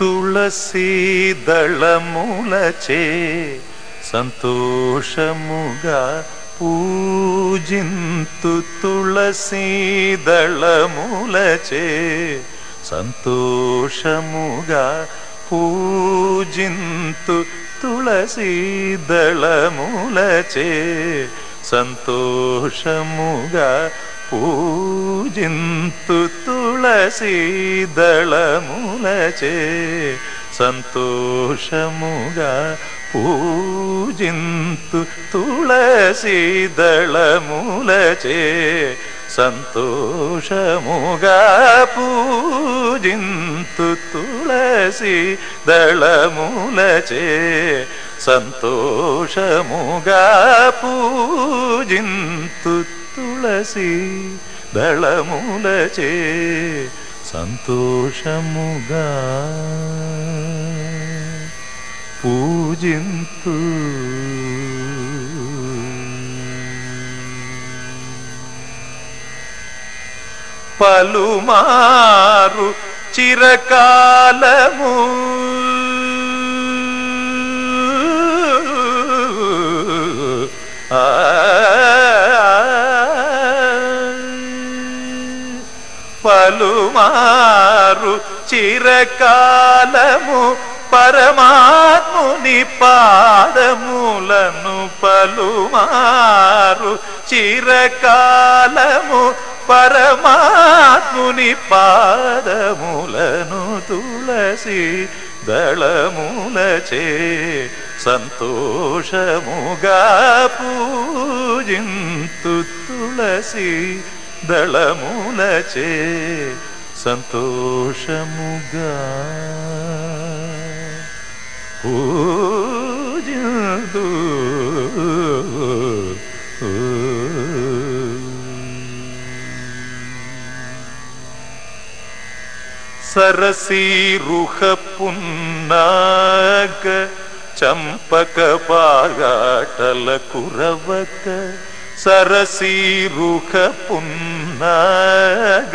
తులసీ దళములచే సంతోషముగా పూజింతు తులసీ దళములచే సంతోషముగా పూజింతు తులసీ దళములచే సంతోషముగా పూజింతు తులసీ దళములచే సంతోషముగా పూజింతు తులసీ దళములచే సంతోషముగా పూజింతు తులసి దళములచే సంతోషముగా పూజింతు తులసి దళములచే సంతోషముగా పూజింతు పలుమారు చిరకాలము పలుమారు చిరకాలము పరమాత్ముని పాదములను పలుమారు చిరకాలము పరమాత్ముని పాదములను తులసి దళములచే సంతోషముగా పూజింతు తులసి దళములచే సంతోషముగా పూజింతు సరసీరుహ పున్నాగ చంపక పాగాటల కురవక ಸರಸೀರುಖ ಪುನ್ನಾಗ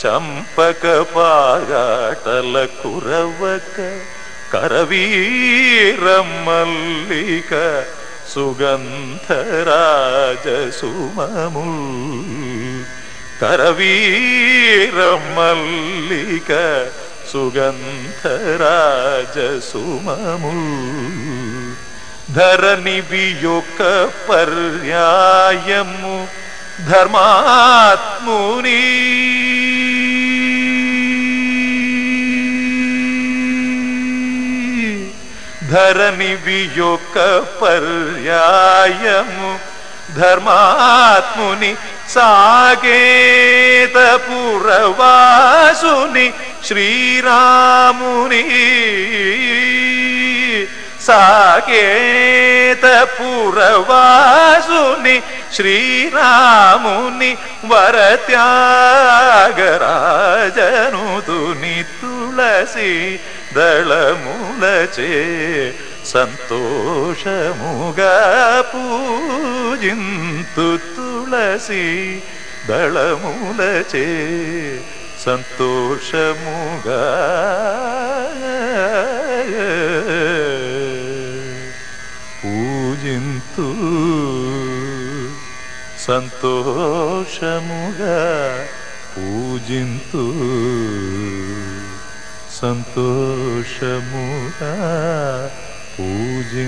ಚಂಪಕ ಪಾಗಾಟಲ ಕುರವಕ ಕರವೀರ ಮಲ್ಲಿಕ ಸುಗಂಧರಾಜ ಸುಮಮು ಕರವೀರ ಮಲ್ಲಿಕ ಸುಗಂಧರಾಜ ಸುಮಮೂ धरनि वि योकपर्यायमु धर्मात्मनि। धरनि वि योक पर्यायमु धर्मात्मनि सागेदपुरवासुनि श्रीरामुनि। సాకేతపురవాసుని శ్రీరాముని సాగేత పురవాసుని శ్రీరాముని వరత్యాగరాజనుదుని తులసి దళములచే సంతోషముగా పూజింతు తులసి దళములచే సంతోషముగా పూజింతు సంతోషముగా పూజింతు సంతోషముగా పూజింతు